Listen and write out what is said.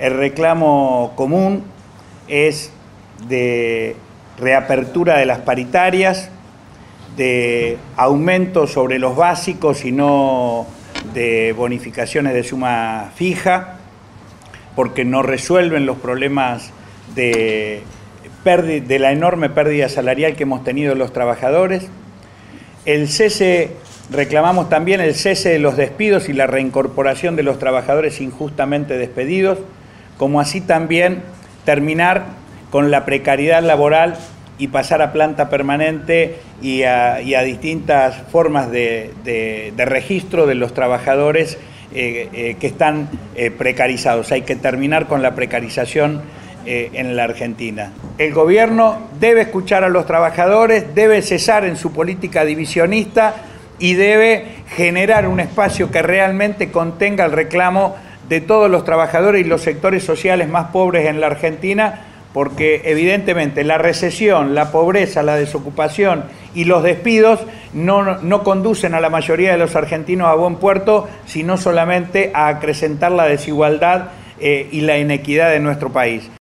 El reclamo común es de reapertura de las paritarias, de aumento sobre los básicos y no de bonificaciones de suma fija, porque no resuelven los problemas de, de la enorme pérdida salarial que hemos tenido los trabajadores. El cese, reclamamos también el cese de los despidos y la reincorporación de los trabajadores injustamente despedidos, como así también terminar con la precariedad laboral y pasar a planta permanente y a, distintas formas de, registro de los trabajadores eh, eh, que están eh, precarizados. Hay que terminar con la precarización en la Argentina. El gobierno debe escuchar a los trabajadores, debe cesar en su política divisionista y debe generar un espacio que realmente contenga el reclamo de todos los trabajadores y los sectores sociales más pobres en la Argentina porque evidentemente la recesión, la pobreza, la desocupación y los despidos no, conducen a la mayoría de los argentinos a buen puerto, sino solamente a acrecentar la desigualdad eh, y la inequidad de nuestro país.